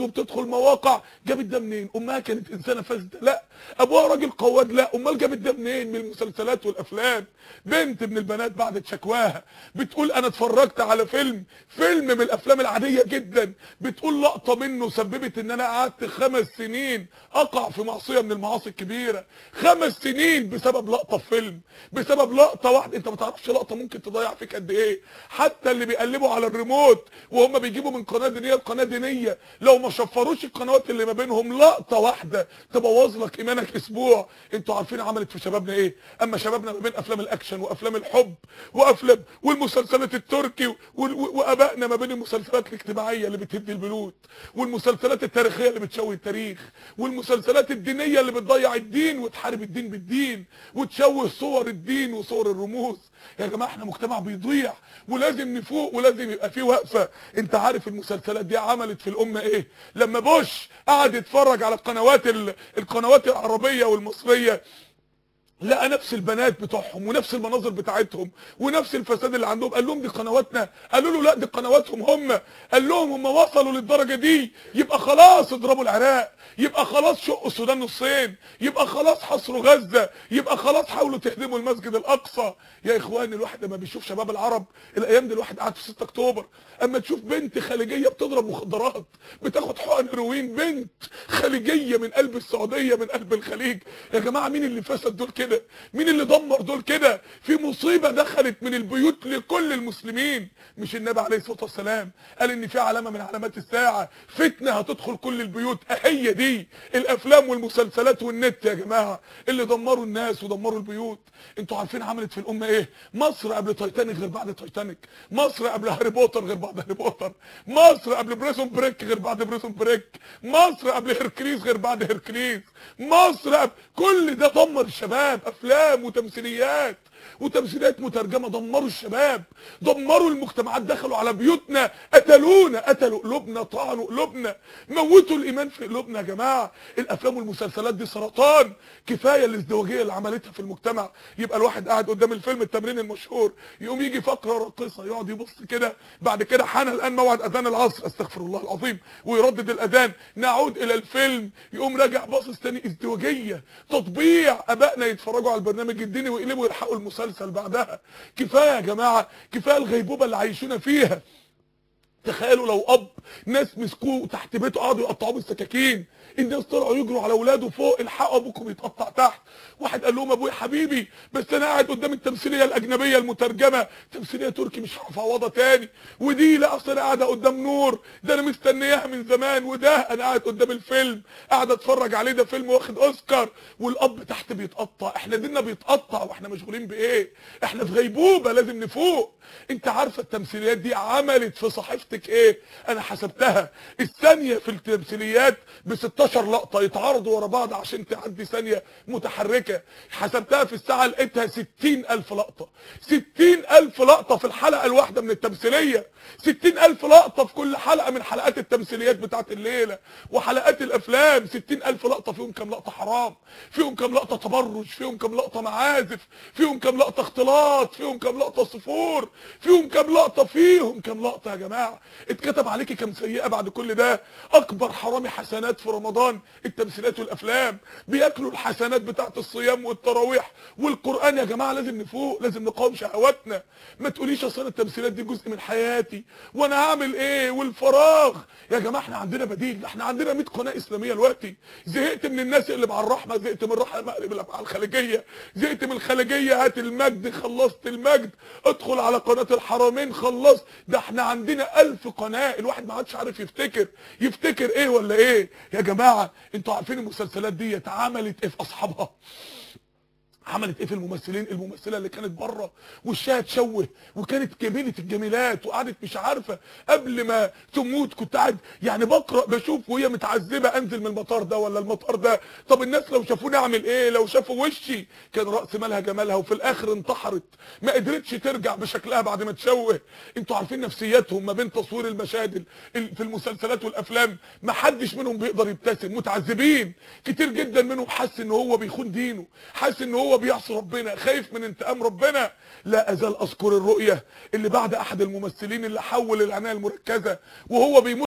أولاد وبتدخل مواقع جابت ده منين؟ أمها كانت إنسانة فاسدة. لا. أبوها راجل قواد. لا. أمال جابت ده منين؟ من المسلسلات والأفلام. بنت من البنات بعد شكواها. بتقول أنا اتفرجت على فيلم فيلم من الأفلام العادية جدا. بتقول لقطة منه سببت إن أنا قعدت خمس سنين أقع في معصية من المعاصي الكبيرة. خمس سنين بسبب لقطة في فيلم. بسبب لقطة واحدة. أنت ما تعرفش لقطة ممكن تضيع فيك قد إيه. حتى اللي بيقلبوا على الريموت وهم بيجيبوا من قناة دينية لقناة دينية. لو ما شفروش القنوات اللي ما بينهم لقطة واحدة تبوظ لك إيمانك أسبوع. أنتوا عارفين عملت في شبابنا إيه؟ أما شبابنا ما بين أفلام الأكشن وأفلام الحب وأفلام والمسلسلات التركي وآبائنا ما بين المسلسلات الاجتماعية اللي بتهدي البيوت والمسلسلات التاريخية اللي بتشوه التاريخ والمسلسلات الدينية اللي بتضيع الدين وتحارب الدين بالدين وتشوه صور الدين وصور الرموز. يا جماعة إحنا مجتمع بيضيع ولازم نفوق ولازم يبقى فيه وقفة. أنت عارف المسلسلات دي عملت في الأمة إيه؟ لما بوش قعد يتفرج على القنوات ال- القنوات العربية والمصرية لقى نفس البنات بتوعهم ونفس المناظر بتاعتهم ونفس الفساد اللي عندهم. قال لهم دي قنواتنا. قالوا له لا دي قنواتهم هم. قال لهم هم وصلوا للدرجة دي. يبقى خلاص اضربوا العراق. يبقى خلاص شقوا السودان نصين يبقى خلاص حصروا غزة. يبقى خلاص حاولوا تهدموا المسجد الأقصى. يا إخواني الواحد لما بيشوف شباب العرب الأيام دي الواحد قاعد في 6 أكتوبر. أما تشوف بنت خليجية بتضرب مخدرات بتاخد حقن هيروين بنت خليجية من قلب السعودية من قلب الخليج. يا جماعة مين اللي فسد دول كده؟ مين اللي دمر دول كده؟ في مصيبة دخلت من البيوت لكل المسلمين. مش النبي عليه الصلاة والسلام قال إن في علامة من علامات الساعة. فتنة هتدخل كل البيوت. هي دي الأفلام والمسلسلات والنت يا جماعة. اللي دمروا الناس ودمروا البيوت. أنتوا عارفين عملت في الأمة إيه؟ مصر قبل تايتانيك غير بعد تايتانيك. مصر قبل هاري بوتر غير بعد هاري بوتر. مصر قبل بريزون بريك غير بعد بريزون بريك. مصر قبل هيركليز غير بعد هيركليز. مصر قبل كل ده دمر الشباب. أفلام وتمثيليات. وتمثيليات مترجمة دمروا الشباب دمروا المجتمعات دخلوا على بيوتنا قتلونا قتلوا قلوبنا طعنوا قلوبنا موتوا الإيمان في قلوبنا يا جماعة. الأفلام والمسلسلات دي سرطان. كفاية الازدواجية اللي عملتها في المجتمع. يبقى الواحد قاعد قدام الفيلم التمرين المشهور يقوم يجي فقرة راقصه يقعد يبص كده. بعد كده حان الآن موعد أذان العصر. أستغفر الله العظيم. ويردد الأذان. نعود إلى الفيلم. يقوم راجع باصص تاني. ازدواجية تطبيع. أبائنا يتفرجوا على البرنامج الديني ويقلبوا يلحقوا المسلسل بعدها. كفاية يا جماعة كفاية الغيبوبة اللي عايشونا فيها. تخيلوا لو أب ناس مسكوه تحت بيته قعدوا يقطعوه بالسكاكين الناس طلعوا يجروا على اولاده فوق الحقوا أبوكم يتقطع تحت. واحد قال لهم أبويا حبيبي بس أنا قاعد قدام التمثيلية الأجنبية المترجمة تمثيلية تركي مش هعرف اعوضها تاني. ودي لا أصل أنا قاعدة قدام نور ده أنا مستنياها من زمان وده أنا قاعد قدام الفيلم قاعد أتفرج عليه ده فيلم واخد أوسكار والأب تحت بيتقطع. إحنا ديننا بيتقطع وإحنا مشغولين بإيه؟ إحنا في غيبوبة لازم نفوق. أنت عارفة التمثيليات دي عملت في صحيفتك إيه؟ أنا حسبتها. الثانية في التمثيليات ب 16 لقطة يتعارضوا ورا بعض عشان تعدي ثانية متحركة. حسبتها في الساعة لقيتها 60000 لقطة. 60000 لقطة في الحلقة الواحدة من التمثيلية. 60000 لقطة في كل حلقة من حلقات التمثيليات بتاعت الليلة. وحلقات الأفلام. 60000 لقطة. فيهم كام لقطة حرام. فيهم كام لقطة تبرج. فيهم كام لقطة معازف. فيهم كام لقطة اختلاط. فيهم كام لقطة صفور. فيهم كام لقطة فيهم كام لقطة يا جماعة. اتكتب عليكي كام سيئة بعد كل ده. أكبر حرامي حسنات في رمضان التمثيلات والأفلام. بياكلوا الحسنات بتاعت الصيام والتراويح. والقرآن يا جماعة لازم نفوق لازم نقاوم شهواتنا. ما تقوليش أصل التمثيلات دي جزء من حياتي. وأنا هعمل إيه؟ والفراغ. يا جماعة إحنا عندنا بديل. إحنا عندنا 100 قناة إسلامية دلوقتي. زهقت من الناس اللي مع الرحمة زهقت من الرحمة مع الخليجية. زهقت من الخليجية هات المجد خلصت المجد. ادخل على قناة الحرمين خلصت ده إحنا عندنا ألف قناة الواحد ما عادش عارف يفتكر. يفتكر إيه ولا إيه؟ يا جماعة أنتوا عارفين المسلسلات دي اتعملت إيه في أصحابها؟ عملت إيه في الممثلين؟ الممثلة اللي كانت بره وشها تشوه وكانت جميلة الجميلات وقعدت مش عارفة. قبل ما تموت كنت قاعد يعني بقرأ بشوف وهي متعذبة أنزل من المطار ده ولا المطار ده. طب الناس لو شافوني أعمل إيه؟ لو شافوا وشي. كان رأس مالها جمالها وفي الآخر انتحرت. ما قدرتش ترجع بشكلها بعد ما تشوه. أنتوا عارفين نفسياتهم ما بين تصوير المشاهد ال- في المسلسلات والأفلام. ما حدش منهم بيقدر يبتسم. متعذبين. كتير جدا منهم حاسس إن هو بيخون دينه حاسس إن هو بيعصي ربنا خايف من انتقام ربنا. لا أزال أذكر الرؤية اللي بعد أحد الممثلين اللي حول العناية المركزة وهو بيموت